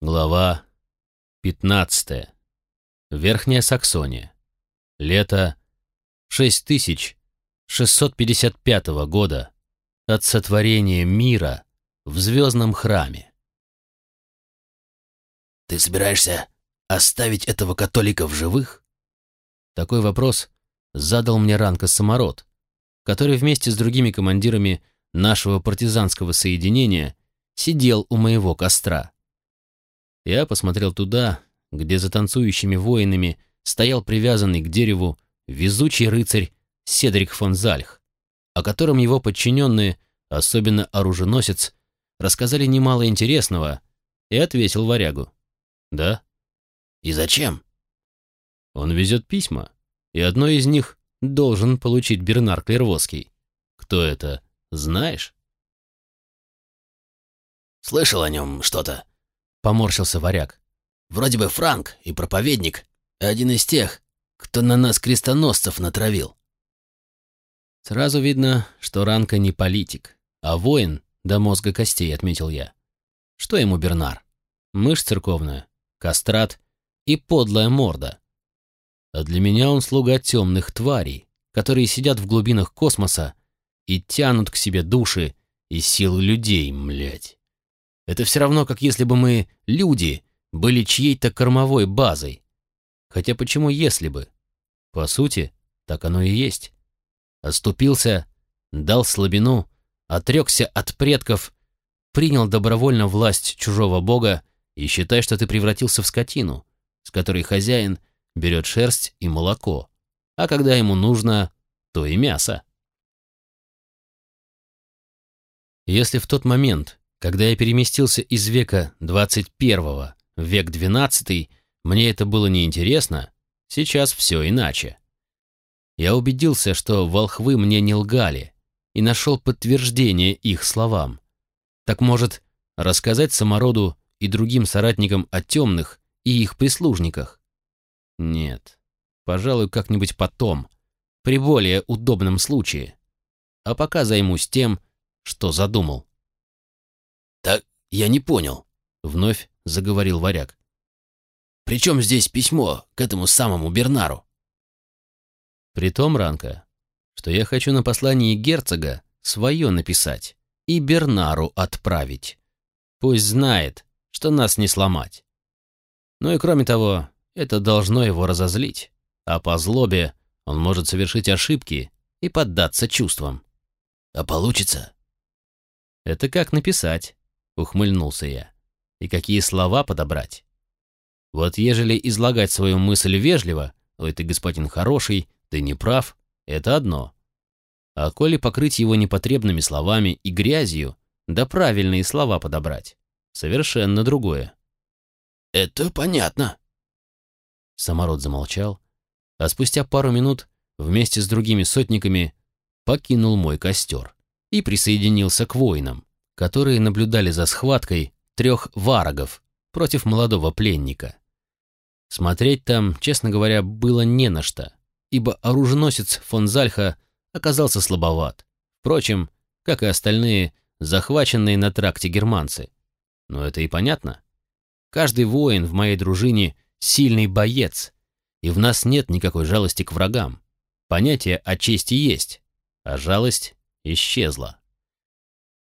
Глава 15. Верхняя Саксония. Лето 6655 года от сотворения мира в звездном храме. «Ты собираешься оставить этого католика в живых?» Такой вопрос задал мне Ранка Самород, который вместе с другими командирами нашего партизанского соединения сидел у моего костра. Я посмотрел туда, где за танцующими воинами стоял привязанный к дереву везучий рыцарь Седрик фон Зальх, о котором его подчиненные, особенно оруженосец, рассказали немало интересного, и ответил варягу. «Да». «И зачем?» «Он везет письма, и одно из них должен получить Бернар Клервоский. Кто это, знаешь?» «Слышал о нем что-то», — поморщился варяг. «Вроде бы Франк и проповедник, один из тех, кто на нас крестоносцев натравил». Сразу видно, что Ранка не политик, а воин до мозга костей, отметил я. Что ему Бернар? Мышь церковная, кастрат и подлая морда. А для меня он слуга темных тварей, которые сидят в глубинах космоса и тянут к себе души и силы людей, млять. Это все равно, как если бы мы, люди, были чьей-то кормовой базой. Хотя почему если бы? По сути, так оно и есть. Оступился, дал слабину, отрекся от предков, принял добровольно власть чужого бога и считай, что ты превратился в скотину, с которой хозяин берет шерсть и молоко, а когда ему нужно, то и мясо. Если в тот момент, когда я переместился из века 21 в век 12, мне это было неинтересно, сейчас все иначе. Я убедился, что волхвы мне не лгали, и нашел подтверждение их словам. Так может, рассказать самороду и другим соратникам о темных и их прислужниках? Нет, пожалуй, как-нибудь потом, при более удобном случае. А пока займусь тем, что задумал. «Так я не понял», — вновь заговорил варяг. «При чем здесь письмо к этому самому Бернару?» «При том, Ранка, что я хочу на послании герцога свое написать и Бернару отправить. Пусть знает, что нас не сломать. Ну и кроме того, это должно его разозлить, а по злобе он может совершить ошибки и поддаться чувствам. А получится? Это как написать ухмыльнулся я. И какие слова подобрать? Вот ежели излагать свою мысль вежливо, ой, ты, господин хороший, ты не прав, это одно. А коли покрыть его непотребными словами и грязью, да правильные слова подобрать, совершенно другое. «Это понятно». Самород замолчал, а спустя пару минут вместе с другими сотниками покинул мой костер и присоединился к воинам которые наблюдали за схваткой трех варагов против молодого пленника. Смотреть там, честно говоря, было не на что, ибо оруженосец фон Зальха оказался слабоват. Впрочем, как и остальные, захваченные на тракте германцы. Но это и понятно. Каждый воин в моей дружине — сильный боец, и в нас нет никакой жалости к врагам. Понятие о чести есть, а жалость исчезла.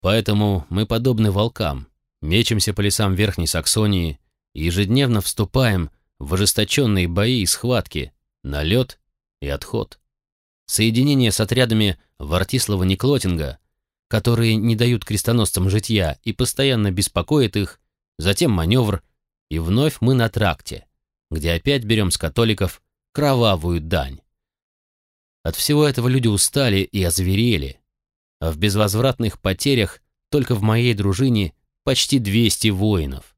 Поэтому мы подобны волкам, мечемся по лесам Верхней Саксонии и ежедневно вступаем в ожесточенные бои и схватки, налет и отход. Соединение с отрядами Вартислава Никлотинга, которые не дают крестоносцам житья и постоянно беспокоят их, затем маневр, и вновь мы на тракте, где опять берем с католиков кровавую дань. От всего этого люди устали и озверели, а в безвозвратных потерях только в моей дружине почти 200 воинов.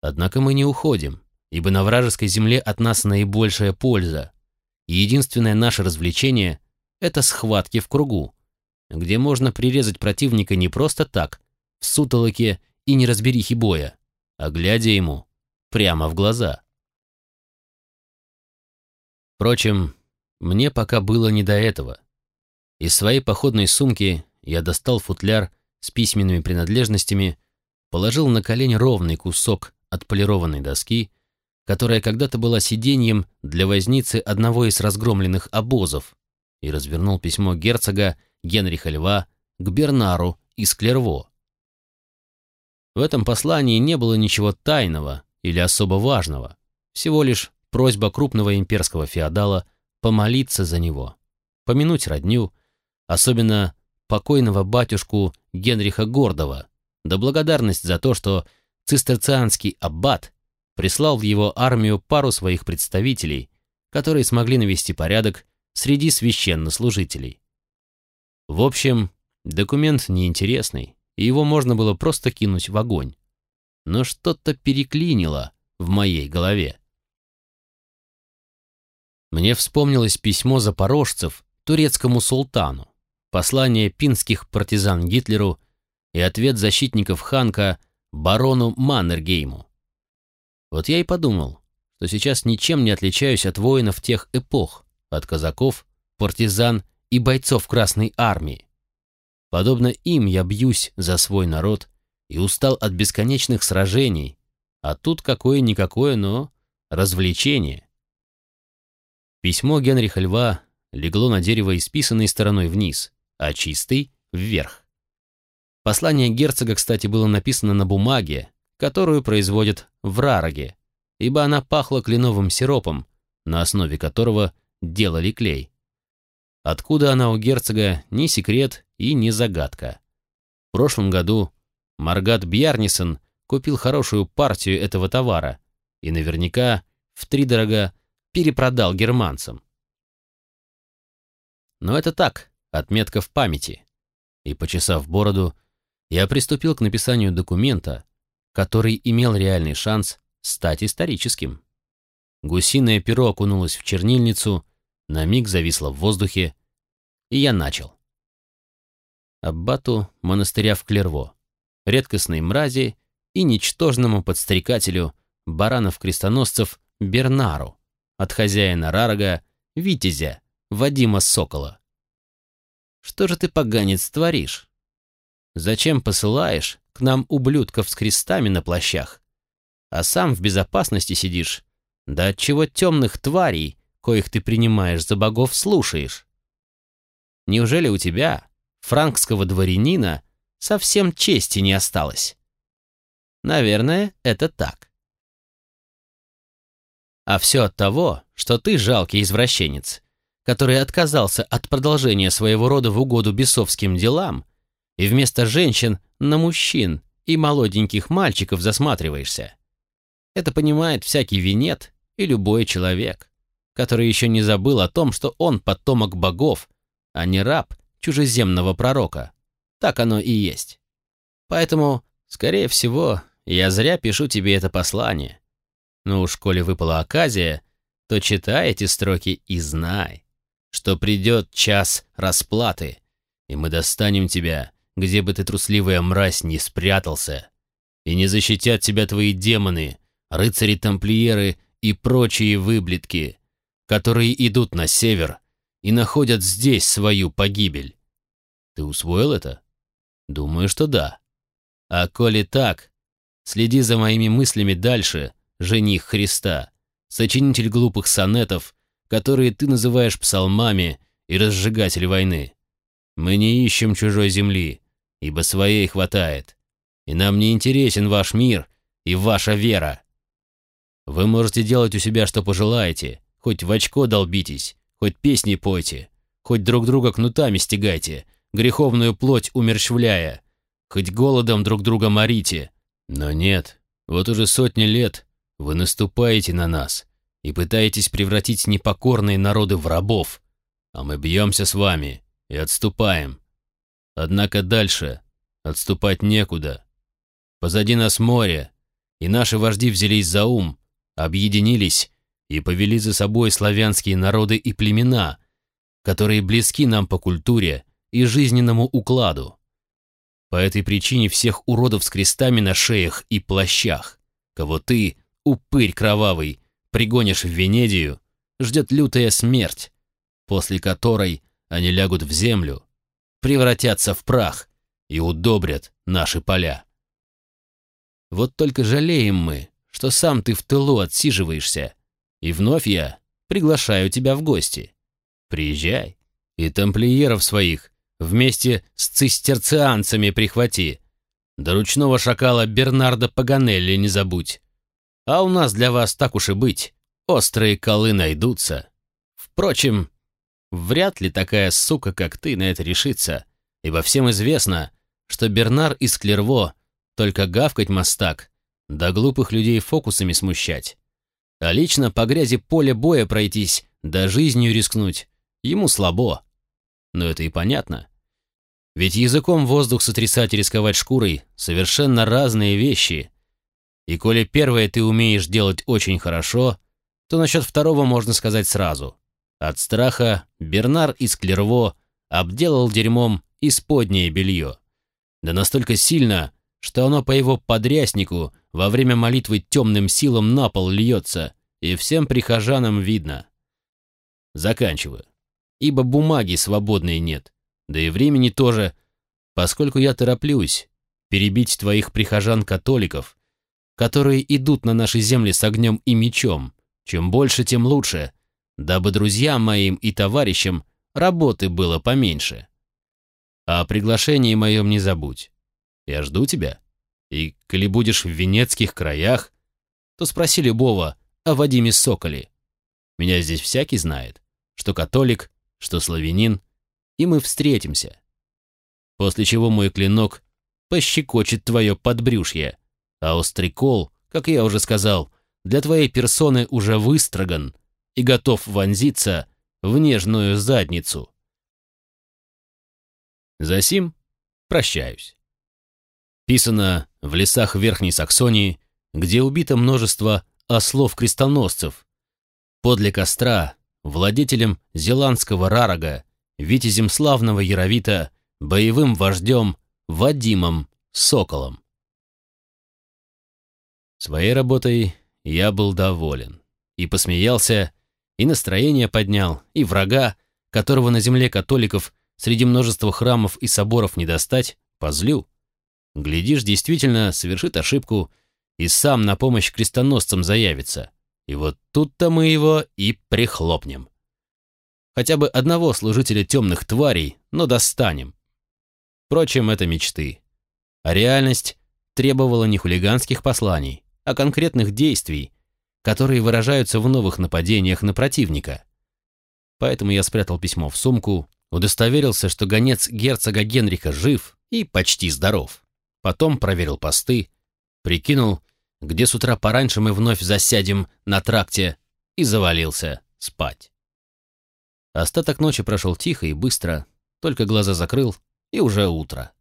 Однако мы не уходим, ибо на вражеской земле от нас наибольшая польза, и единственное наше развлечение — это схватки в кругу, где можно прирезать противника не просто так, в сутолоке и неразберихе боя, а глядя ему прямо в глаза. Впрочем, мне пока было не до этого — из своей походной сумки я достал футляр с письменными принадлежностями, положил на колени ровный кусок отполированной доски, которая когда-то была сиденьем для возницы одного из разгромленных обозов, и развернул письмо герцога Генриха Льва к Бернару из Клерво. В этом послании не было ничего тайного или особо важного, всего лишь просьба крупного имперского феодала помолиться за него, помянуть родню, особенно покойного батюшку Генриха Гордова, да благодарность за то, что цистерцианский аббат прислал в его армию пару своих представителей, которые смогли навести порядок среди священнослужителей. В общем, документ неинтересный, и его можно было просто кинуть в огонь. Но что-то переклинило в моей голове. Мне вспомнилось письмо запорожцев турецкому султану, послание пинских партизан Гитлеру и ответ защитников Ханка барону Маннергейму. Вот я и подумал, что сейчас ничем не отличаюсь от воинов тех эпох, от казаков, партизан и бойцов Красной Армии. Подобно им я бьюсь за свой народ и устал от бесконечных сражений, а тут какое-никакое, но развлечение. Письмо Генриха Льва легло на дерево исписанной стороной вниз, а чистый — вверх. Послание герцога, кстати, было написано на бумаге, которую производят в Рароге, ибо она пахла кленовым сиропом, на основе которого делали клей. Откуда она у герцога, ни секрет и ни загадка. В прошлом году Маргат Бьярнисон купил хорошую партию этого товара и наверняка втридорога перепродал германцам. Но это так, отметка в памяти. И, почесав бороду, я приступил к написанию документа, который имел реальный шанс стать историческим. Гусиное перо окунулось в чернильницу, на миг зависло в воздухе, и я начал. Аббату монастыря в Клерво, редкостной мрази и ничтожному подстрекателю баранов-крестоносцев Бернару, от хозяина Рарага, Витязя, Вадима Сокола. Что же ты, поганец, творишь? Зачем посылаешь к нам ублюдков с крестами на плащах, а сам в безопасности сидишь? Да от чего темных тварей, коих ты принимаешь за богов, слушаешь? Неужели у тебя, франкского дворянина, совсем чести не осталось? Наверное, это так. А все от того, что ты жалкий извращенец, который отказался от продолжения своего рода в угоду бесовским делам и вместо женщин на мужчин и молоденьких мальчиков засматриваешься. Это понимает всякий винет и любой человек, который еще не забыл о том, что он потомок богов, а не раб чужеземного пророка. Так оно и есть. Поэтому, скорее всего, я зря пишу тебе это послание, но уж коли выпала оказия, то читай эти строки и знай, что придет час расплаты, и мы достанем тебя, где бы ты, трусливая мразь, не спрятался, и не защитят тебя твои демоны, рыцари-тамплиеры и прочие выблетки, которые идут на север и находят здесь свою погибель. Ты усвоил это? Думаю, что да. А коли так, следи за моими мыслями дальше жених Христа, сочинитель глупых сонетов, которые ты называешь псалмами и разжигатель войны. Мы не ищем чужой земли, ибо своей хватает, и нам не интересен ваш мир и ваша вера. Вы можете делать у себя, что пожелаете, хоть в очко долбитесь, хоть песни пойте, хоть друг друга кнутами стегайте, греховную плоть умерщвляя, хоть голодом друг друга морите. Но нет, вот уже сотни лет вы наступаете на нас и пытаетесь превратить непокорные народы в рабов, а мы бьемся с вами и отступаем. Однако дальше отступать некуда. Позади нас море, и наши вожди взялись за ум, объединились и повели за собой славянские народы и племена, которые близки нам по культуре и жизненному укладу. По этой причине всех уродов с крестами на шеях и плащах, кого ты упырь кровавый, пригонишь в Венедию, ждет лютая смерть, после которой они лягут в землю, превратятся в прах и удобрят наши поля. Вот только жалеем мы, что сам ты в тылу отсиживаешься, и вновь я приглашаю тебя в гости. Приезжай, и тамплиеров своих вместе с цистерцианцами прихвати. До ручного шакала Бернарда Паганелли не забудь. А у нас для вас, так уж и быть, острые колы найдутся. Впрочем, вряд ли такая сука, как ты, на это решится, ибо всем известно, что Бернар из Клерво только гавкать мастак, да глупых людей фокусами смущать. А лично по грязи поля боя пройтись, да жизнью рискнуть, ему слабо. Но это и понятно. Ведь языком воздух сотрясать и рисковать шкурой — совершенно разные вещи. И коли первое ты умеешь делать очень хорошо, то насчет второго можно сказать сразу. От страха Бернар из Клерво обделал дерьмом исподнее белье. Да настолько сильно, что оно по его подряснику во время молитвы темным силам на пол льется, и всем прихожанам видно. Заканчиваю. Ибо бумаги свободной нет, да и времени тоже, поскольку я тороплюсь перебить твоих прихожан-католиков, которые идут на наши земли с огнем и мечом. Чем больше, тем лучше, дабы друзьям моим и товарищам работы было поменьше. О приглашении моем не забудь. Я жду тебя. И, коли будешь в венецких краях, то спроси любого о Вадиме Соколе. Меня здесь всякий знает, что католик, что славянин, и мы встретимся. После чего мой клинок пощекочет твое подбрюшье, а острый кол, как я уже сказал, для твоей персоны уже выстроган и готов вонзиться в нежную задницу. Засим прощаюсь. Писано в лесах Верхней Саксонии, где убито множество ослов-крестоносцев. Подле костра, владетелем зеландского рарага, витязем славного Яровита, боевым вождем Вадимом Соколом. Своей работой я был доволен. И посмеялся, и настроение поднял, и врага, которого на земле католиков среди множества храмов и соборов не достать, позлю. Глядишь, действительно совершит ошибку и сам на помощь крестоносцам заявится. И вот тут-то мы его и прихлопнем. Хотя бы одного служителя темных тварей, но достанем. Впрочем, это мечты. А реальность требовала не хулиганских посланий, а конкретных действий, которые выражаются в новых нападениях на противника. Поэтому я спрятал письмо в сумку, удостоверился, что гонец герцога Генриха жив и почти здоров. Потом проверил посты, прикинул, где с утра пораньше мы вновь засядем на тракте, и завалился спать. Остаток ночи прошел тихо и быстро, только глаза закрыл, и уже утро.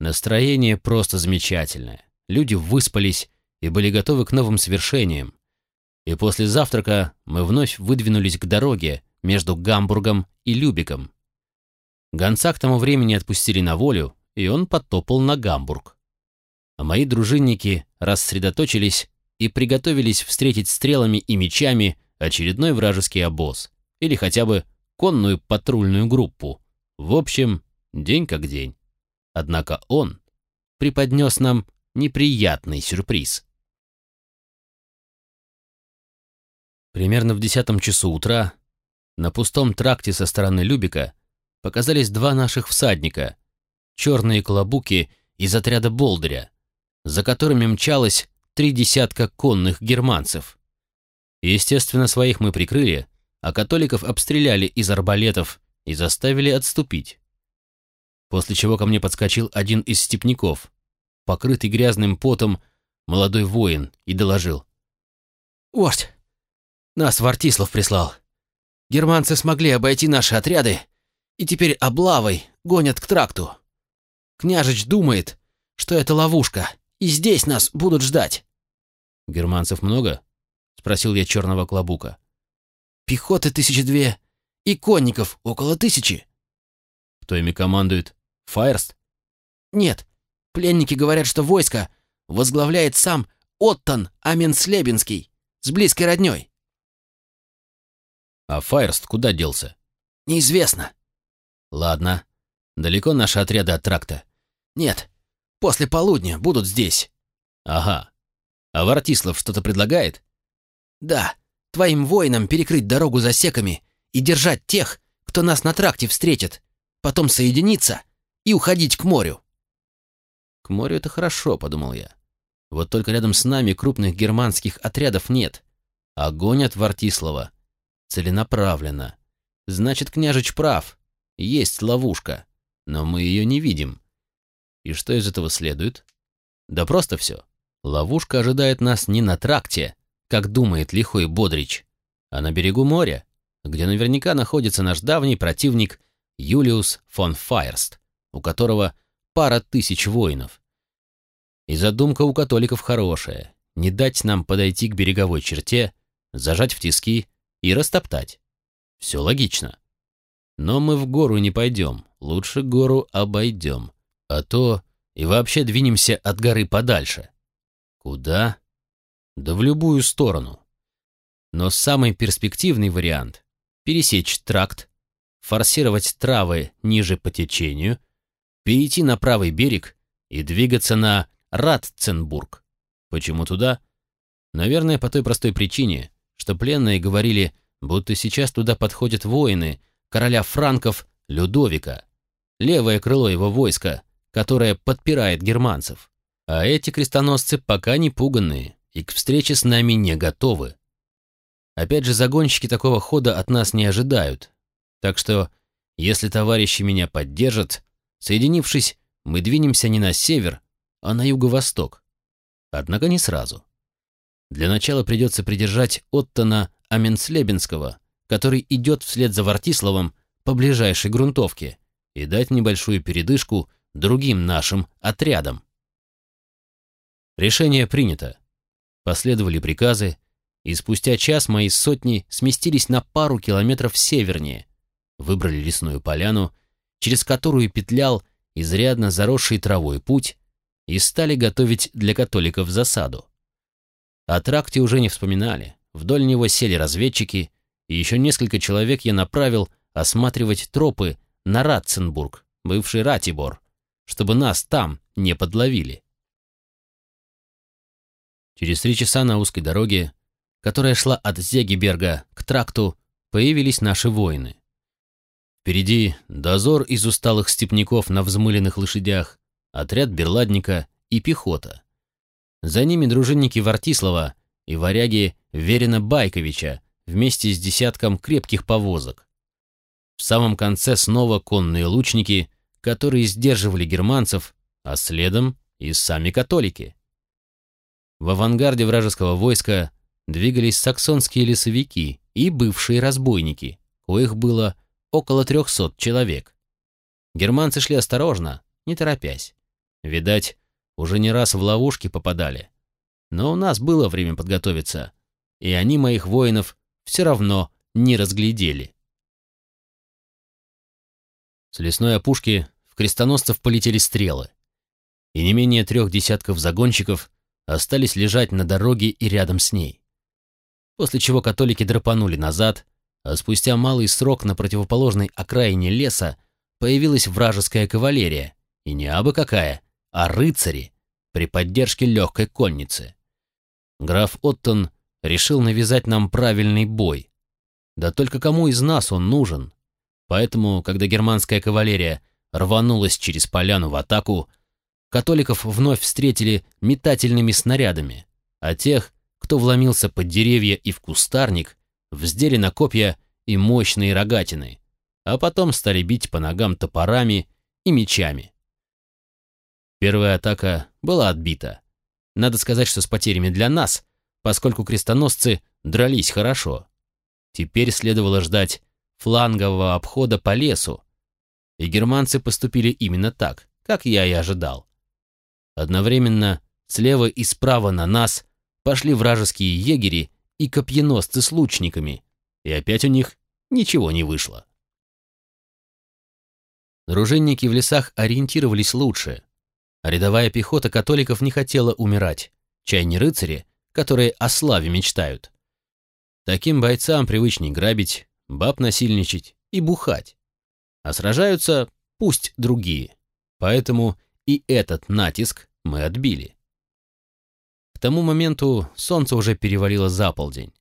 Настроение просто замечательное. Люди выспались и были готовы к новым свершениям. И после завтрака мы вновь выдвинулись к дороге между Гамбургом и Любиком. Гонца к тому времени отпустили на волю, и он потопал на Гамбург. А мои дружинники рассредоточились и приготовились встретить стрелами и мечами очередной вражеский обоз или хотя бы конную патрульную группу. В общем, день как день. Однако он преподнес нам неприятный сюрприз. Примерно в десятом часу утра на пустом тракте со стороны Любика показались два наших всадника, черные клобуки из отряда Болдыря, за которыми мчалось три десятка конных германцев. Естественно, своих мы прикрыли, а католиков обстреляли из арбалетов и заставили отступить. После чего ко мне подскочил один из степняков, покрытый грязным потом молодой воин, и доложил. «Вождь, нас Вартислав прислал. Германцы смогли обойти наши отряды и теперь облавой гонят к тракту. Княжич думает, что это ловушка, и здесь нас будут ждать». «Германцев много?» — спросил я черного клобука. «Пехоты тысячи две и конников около тысячи». «Кто ими командует? Файерст?» «Нет, пленники говорят, что войско возглавляет сам Оттон Аменслебинский с близкой роднёй». «А Файерст куда делся?» «Неизвестно». «Ладно. Далеко наши отряды от тракта?» «Нет. После полудня будут здесь». «Ага. А Вартислав что-то предлагает? Да, твоим воинам перекрыть дорогу засеками и держать тех, кто нас на тракте встретит, потом соединиться и уходить к морю. К морю это хорошо, подумал я. Вот только рядом с нами крупных германских отрядов нет. Огонь от Вартислава. Целенаправленно. Значит, княжич прав. Есть ловушка, но мы ее не видим. И что из этого следует? Да просто все. Ловушка ожидает нас не на тракте, как думает лихой Бодрич, а на берегу моря, где наверняка находится наш давний противник Юлиус фон Файерст, у которого пара тысяч воинов. И задумка у католиков хорошая — не дать нам подойти к береговой черте, зажать в тиски и растоптать. Все логично. Но мы в гору не пойдем, лучше гору обойдем, а то и вообще двинемся от горы подальше. Куда? Да в любую сторону. Но самый перспективный вариант — пересечь тракт, форсировать травы ниже по течению, перейти на правый берег и двигаться на Ратценбург. Почему туда? Наверное, по той простой причине, что пленные говорили, будто сейчас туда подходят воины короля франков Людовика, левое крыло его войска, которое подпирает германцев. А эти крестоносцы пока не пуганные и к встрече с нами не готовы. Опять же, загонщики такого хода от нас не ожидают. Так что, если товарищи меня поддержат, соединившись, мы двинемся не на север, а на юго-восток. Однако не сразу. Для начала придется придержать Оттона Аменслебенского, который идет вслед за Вартиславом по ближайшей грунтовке, и дать небольшую передышку другим нашим отрядам. Решение принято. Последовали приказы, и спустя час мои сотни сместились на пару километров севернее, выбрали лесную поляну, через которую петлял изрядно заросший травой путь, и стали готовить для католиков засаду. О тракте уже не вспоминали, вдоль него сели разведчики, и еще несколько человек я направил осматривать тропы на Ратценбург, бывший Ратибор, чтобы нас там не подловили. Через три часа на узкой дороге, которая шла от Зегиберга к тракту, появились наши воины. Впереди дозор из усталых степняков на взмыленных лошадях, отряд берладника и пехота. За ними дружинники Вартислава и варяги Верина Байковича вместе с десятком крепких повозок. В самом конце снова конные лучники, которые сдерживали германцев, а следом и сами католики. В авангарде вражеского войска двигались саксонские лесовики и бывшие разбойники, коих было около трехсот человек. Германцы шли осторожно, не торопясь. Видать, уже не раз в ловушки попадали. Но у нас было время подготовиться, и они моих воинов все равно не разглядели. С лесной опушки в крестоносцев полетели стрелы, и не менее трех десятков загонщиков остались лежать на дороге и рядом с ней. После чего католики драпанули назад, а спустя малый срок на противоположной окраине леса появилась вражеская кавалерия, и не абы какая, а рыцари при поддержке легкой конницы. Граф Оттон решил навязать нам правильный бой. Да только кому из нас он нужен? Поэтому, когда германская кавалерия рванулась через поляну в атаку, католиков вновь встретили метательными снарядами, а тех, кто вломился под деревья и в кустарник, вздели на копья и мощные рогатины, а потом стали бить по ногам топорами и мечами. Первая атака была отбита. Надо сказать, что с потерями для нас, поскольку крестоносцы дрались хорошо. Теперь следовало ждать флангового обхода по лесу, и германцы поступили именно так, как я и ожидал. Одновременно слева и справа на нас пошли вражеские егери и копьеносцы с лучниками, и опять у них ничего не вышло. Дружинники в лесах ориентировались лучше, рядовая пехота католиков не хотела умирать, чай не рыцари, которые о славе мечтают. Таким бойцам привычней грабить, баб насильничать и бухать. А сражаются пусть другие. Поэтому и этот натиск мы отбили. К тому моменту солнце уже перевалило за полдень.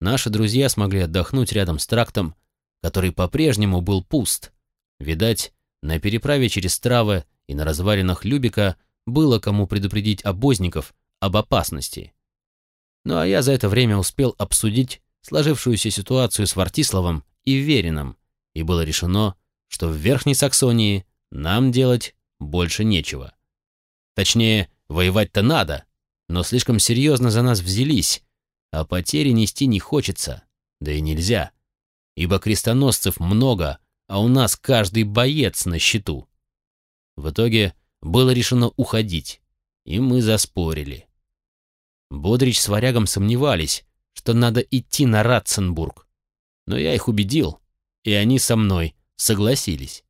Наши друзья смогли отдохнуть рядом с трактом, который по-прежнему был пуст. Видать, на переправе через травы и на развалинах Любика было кому предупредить обозников об опасности. Ну а я за это время успел обсудить сложившуюся ситуацию с Вартиславом и Верином, и было решено, что в Верхней Саксонии нам делать больше нечего. Точнее, воевать-то надо, но слишком серьезно за нас взялись, а потери нести не хочется, да и нельзя, ибо крестоносцев много, а у нас каждый боец на счету. В итоге было решено уходить, и мы заспорили. Бодрич с варягом сомневались, что надо идти на Ратценбург, но я их убедил, и они со мной согласились.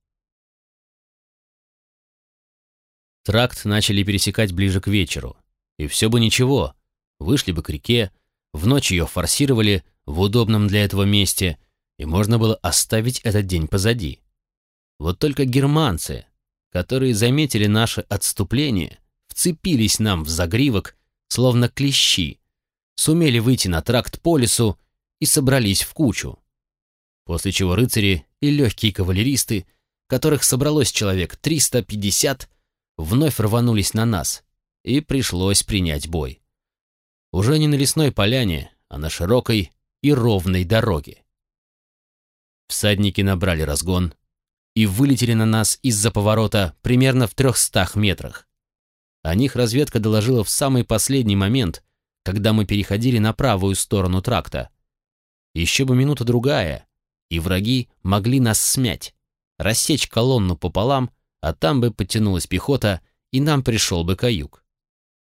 Тракт начали пересекать ближе к вечеру, и все бы ничего, вышли бы к реке, в ночь ее форсировали в удобном для этого месте, и можно было оставить этот день позади. Вот только германцы, которые заметили наше отступление, вцепились нам в загривок, словно клещи, сумели выйти на тракт по лесу и собрались в кучу. После чего рыцари и легкие кавалеристы, которых собралось человек 350, вновь рванулись на нас, и пришлось принять бой. Уже не на лесной поляне, а на широкой и ровной дороге. Всадники набрали разгон и вылетели на нас из-за поворота примерно в трехстах метрах. О них разведка доложила в самый последний момент, когда мы переходили на правую сторону тракта. Еще бы минута-другая, и враги могли нас смять, рассечь колонну пополам, а там бы подтянулась пехота, и нам пришел бы каюк.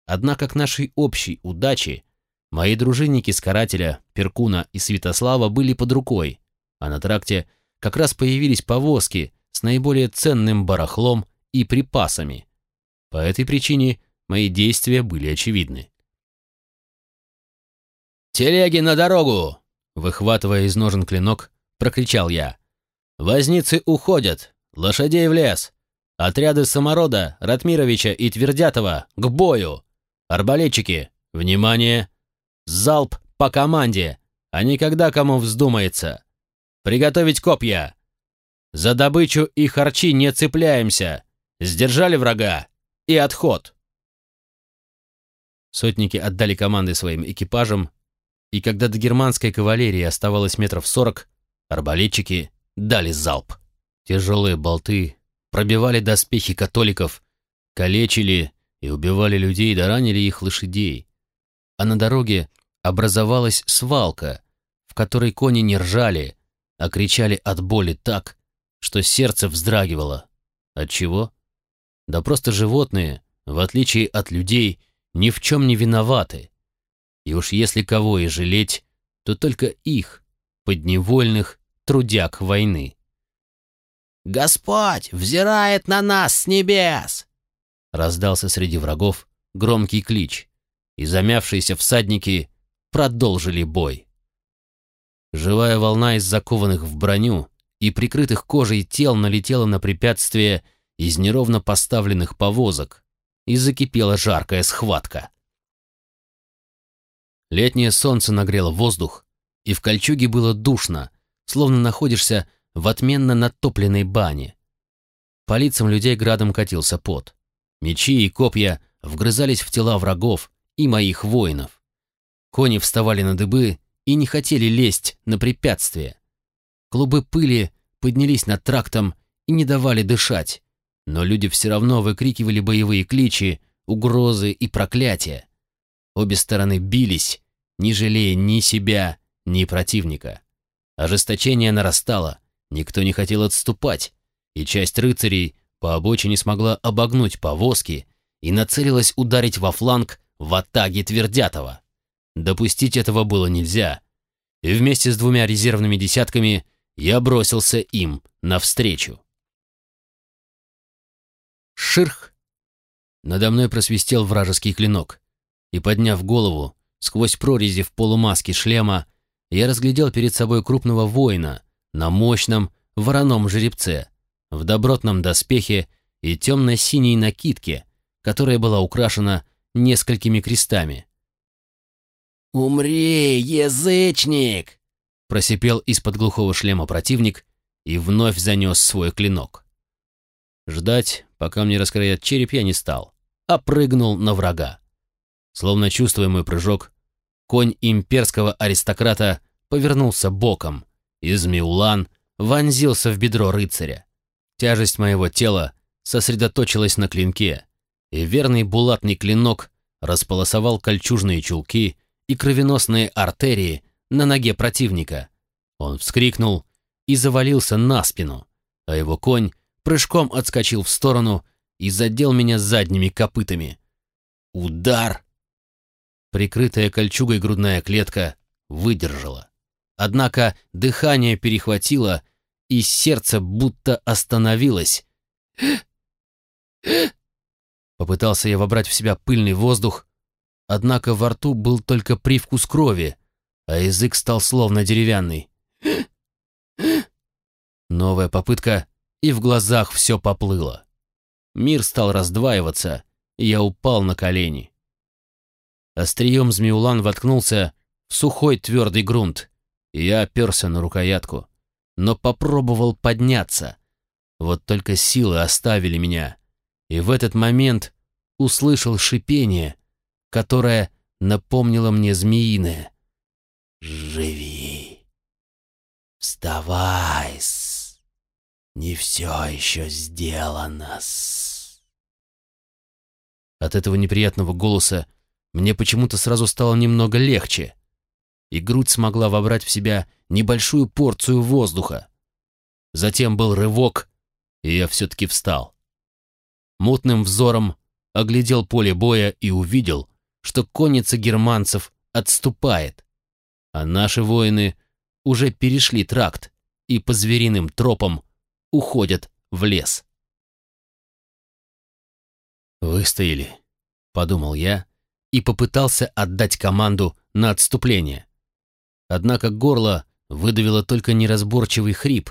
Однако к нашей общей удаче мои дружинники с карателя, Перкуна и Святослава были под рукой, а на тракте как раз появились повозки с наиболее ценным барахлом и припасами. По этой причине мои действия были очевидны. «Телеги на дорогу!» Выхватывая из ножен клинок, прокричал я. «Возницы уходят! Лошадей в лес! Отряды Саморода, Ратмировича и Твердятова к бою! Арбалетчики, внимание! Залп по команде, а не когда кому вздумается! Приготовить копья! За добычу и харчи не цепляемся! Сдержали врага! И отход!» Сотники отдали команды своим экипажам, и когда до германской кавалерии оставалось метров сорок, арбалетчики дали залп. Тяжелые болты пробивали доспехи католиков, калечили и убивали людей да ранили их лошадей. А на дороге образовалась свалка, в которой кони не ржали, а кричали от боли так, что сердце вздрагивало. От чего? Да просто животные, в отличие от людей, ни в чем не виноваты. И уж если кого и жалеть, то только их, подневольных трудяг войны. «Господь взирает на нас с небес!» Раздался среди врагов громкий клич, и замявшиеся всадники продолжили бой. Живая волна из закованных в броню и прикрытых кожей тел налетела на препятствие из неровно поставленных повозок, и закипела жаркая схватка. Летнее солнце нагрело воздух, и в кольчуге было душно, словно находишься в отменно натопленной бане. По лицам людей градом катился пот. Мечи и копья вгрызались в тела врагов и моих воинов. Кони вставали на дыбы и не хотели лезть на препятствия. Клубы пыли поднялись над трактом и не давали дышать, но люди все равно выкрикивали боевые кличи, угрозы и проклятия. Обе стороны бились, не жалея ни себя, ни противника. Ожесточение нарастало, никто не хотел отступать, и часть рыцарей по обочине смогла обогнуть повозки и нацелилась ударить во фланг в атаге Твердятова. Допустить этого было нельзя, и вместе с двумя резервными десятками я бросился им навстречу. Ширх! Надо мной просвистел вражеский клинок, и, подняв голову, сквозь прорези в полумаске шлема, я разглядел перед собой крупного воина на мощном вороном жеребце, в добротном доспехе и темно-синей накидке, которая была украшена несколькими крестами, «Умри, язычник!» Просипел из-под глухого шлема противник и вновь занес свой клинок. Ждать, пока мне раскроят череп, я не стал, а прыгнул на врага. Словно чувствуя мой прыжок, конь имперского аристократа повернулся боком, и Змеулан вонзился в бедро рыцаря. Тяжесть моего тела сосредоточилась на клинке, и верный булатный клинок располосовал кольчужные чулки и кровеносные артерии на ноге противника. Он вскрикнул и завалился на спину, а его конь прыжком отскочил в сторону и задел меня задними копытами. Удар! Прикрытая кольчугой грудная клетка выдержала. Однако дыхание перехватило, и сердце будто остановилось. Попытался я вобрать в себя пыльный воздух, однако во рту был только привкус крови, а язык стал словно деревянный. Новая попытка, и в глазах все поплыло. Мир стал раздваиваться, и я упал на колени. Острием Змеулан воткнулся в сухой твердый грунт, и я оперся на рукоятку, но попробовал подняться. Вот только силы оставили меня, и в этот момент услышал шипение, которое напомнило мне змеиное. «Живи! Вставай! -с. Не все еще сделано!» -с. От этого неприятного голоса мне почему-то сразу стало немного легче, и грудь смогла вобрать в себя небольшую порцию воздуха. Затем был рывок, и я все-таки встал. Мутным взором оглядел поле боя и увидел, что конница германцев отступает, а наши воины уже перешли тракт и по звериным тропам уходят в лес. «Выстояли», — подумал я и попытался отдать команду на отступление. Однако горло выдавило только неразборчивый хрип,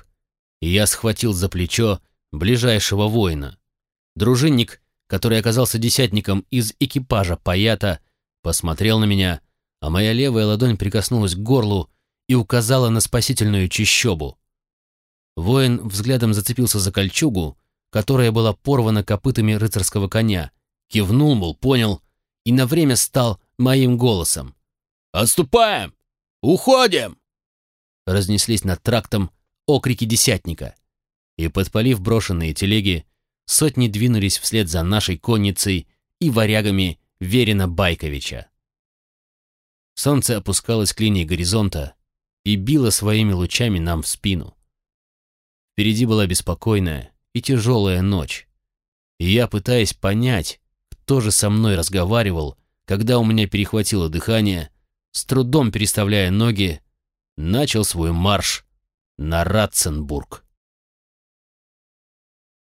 и я схватил за плечо ближайшего воина. Дружинник который оказался десятником из экипажа Паята, посмотрел на меня, а моя левая ладонь прикоснулась к горлу и указала на спасительную чищобу. Воин взглядом зацепился за кольчугу, которая была порвана копытами рыцарского коня, кивнул, мол, понял, и на время стал моим голосом. «Отступаем! Уходим!» Разнеслись над трактом окрики десятника, и, подпалив брошенные телеги, сотни двинулись вслед за нашей конницей и варягами Верина Байковича. Солнце опускалось к линии горизонта и било своими лучами нам в спину. Впереди была беспокойная и тяжелая ночь, и я, пытаясь понять, кто же со мной разговаривал, когда у меня перехватило дыхание, с трудом переставляя ноги, начал свой марш на Ратценбург.